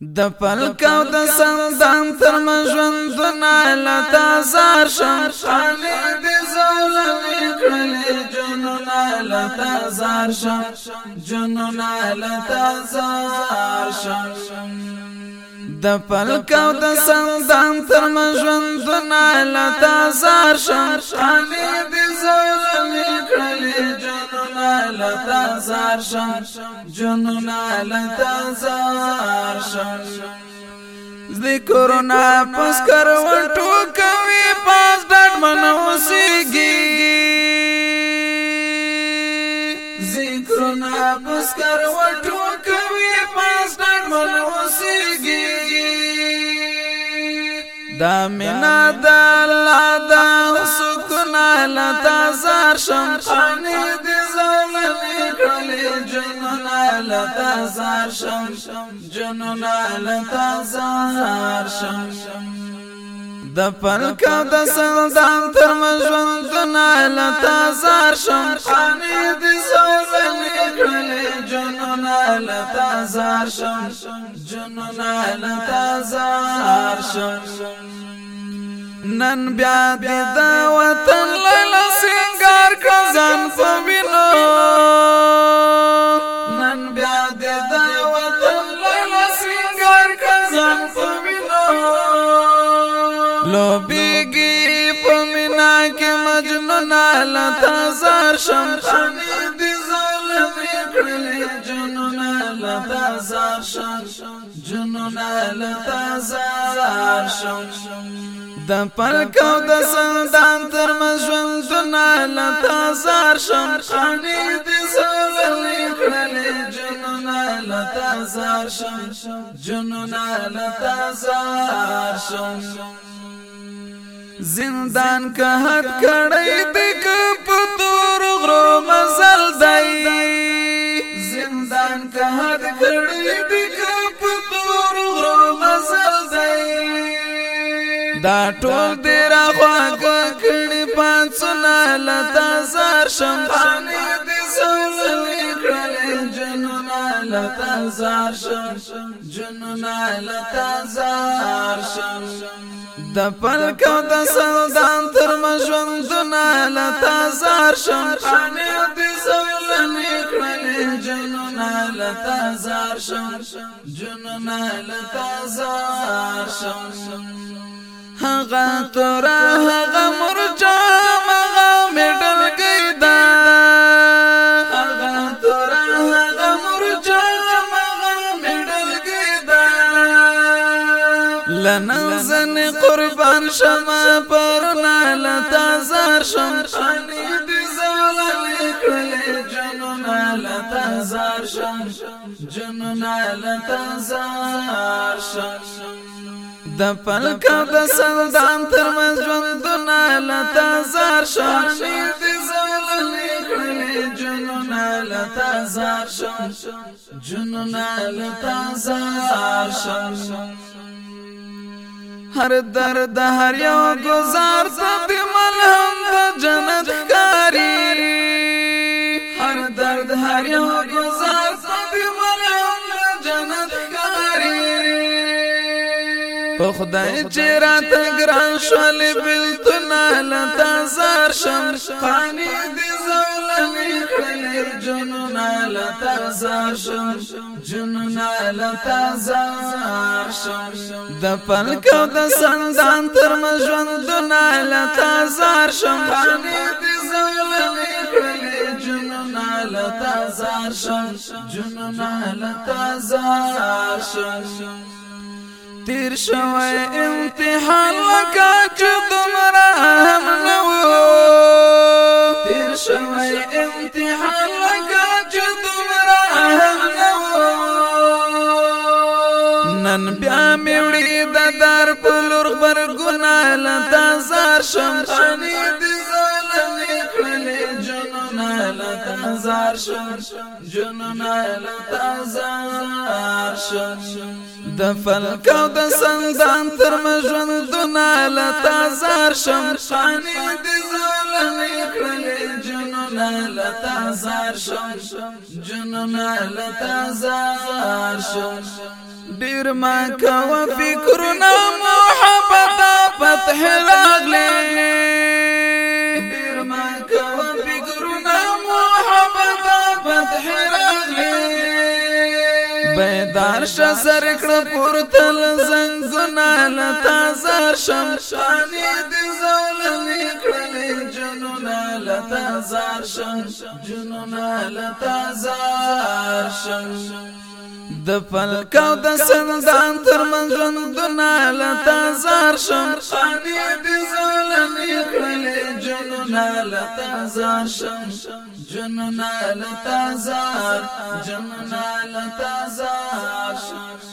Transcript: د پلک او د سندان تر مژوند نه لتا زار شم خالي دې زول نکړلې جنون لتا زار شم جنون لتا زار شم د پلک او د سندان تر مژوند نه لتا زار شم خالي دې زول لتا زار شم جنونا لتا زار شم ذکرنا پس کروټو کوي پاس ډډ منوسيږي ذکرنا پس کروټو کوي پاس ډډ منوسيږي دا مینا د الله دا سکنا لتا زار شم خانه لتا زار شم جنون لتا زار شم د پلکا د سلطان تر مژوند دنا لتا زار شم خانه دې سوزلې کړلې جنون لتا زار شم جنون لتا زار شم نن بیا دې د وطن لسنګار کزان په وینو لا تازار شم خنی دی ظلم کړلی جنونا لا تازار شم جنونا لا تازار شم د پلک او د سندان تر مژوند جنونا لا تازار شم خنی دی ظلم کړلی جنونا لا تازار شم جنونا لا تازار شم زندان که حد کړی دی په تور غرو مزل دی زندان که حد کړی دی په تور غرو مزل دی دا ټول دی را خواګ کړي پانڅنا لتا زار شم باندې دې سوزلې کړل جنونا لتا زار شم جنونا لتا زار شم د پلک او د سلطان تر مژوندونه لتا زار شم خانه دې زولنې کړلې جنونه لتا زار شم جنونه لتا زار شم هغه تر هغه مرچا قربان شمه پر لاله تازار شم خانی دې زولل کړل جنونه لته زار شم جنونه لته زار شم د پلک د سلطان تر مژوندونه لته زار شم دې زولل کړل جنونه لته زار شم جنونه لته زار شم هر درد هر یو گزار تا ملهم د جنت کاری هر درد هر یو گزار ته ملهم دا جنت کاری په خدای چې رات ګران شول نالا لتا زار شم دی دې خلیر جنو نالا لتا زار شم نالا لتا زار د پلک او د سندان تر مژوند نه لتا زار شم خاني دې زولمې کړلې جنون لتا زار شم جنون لتا زار شم تیر شوی امتحان لکه چې دومره هم نه تیر شوی امتحان نن بیا میوړي د در په لور خبر ګنا لتا زار شم خاني دي زلمي کړلې جنون لتا زار شم جنون لتا زار شم د فلک او د سندان تر مژوند دنا لتا زار شم خاني دي زلمي کړلې جنون لتا زار شم جنون لتا زار شم ډیر ما کوا فکرنا محبت فتح راغلی ډیر ما کوا فکرنا محبت فتح راغلی بیدار ش سر کړ پورتل زنګونه لتا زر شم شانې د زولمې کړلې جنونه لتا زار شم جنونه لتا زار شم د پلک او د سندان تر منځوندونه لتا زار شم خاني دې زلنې کړلې جنونه لتا زار شم جنونه لتا زار جنونه لتا زار شم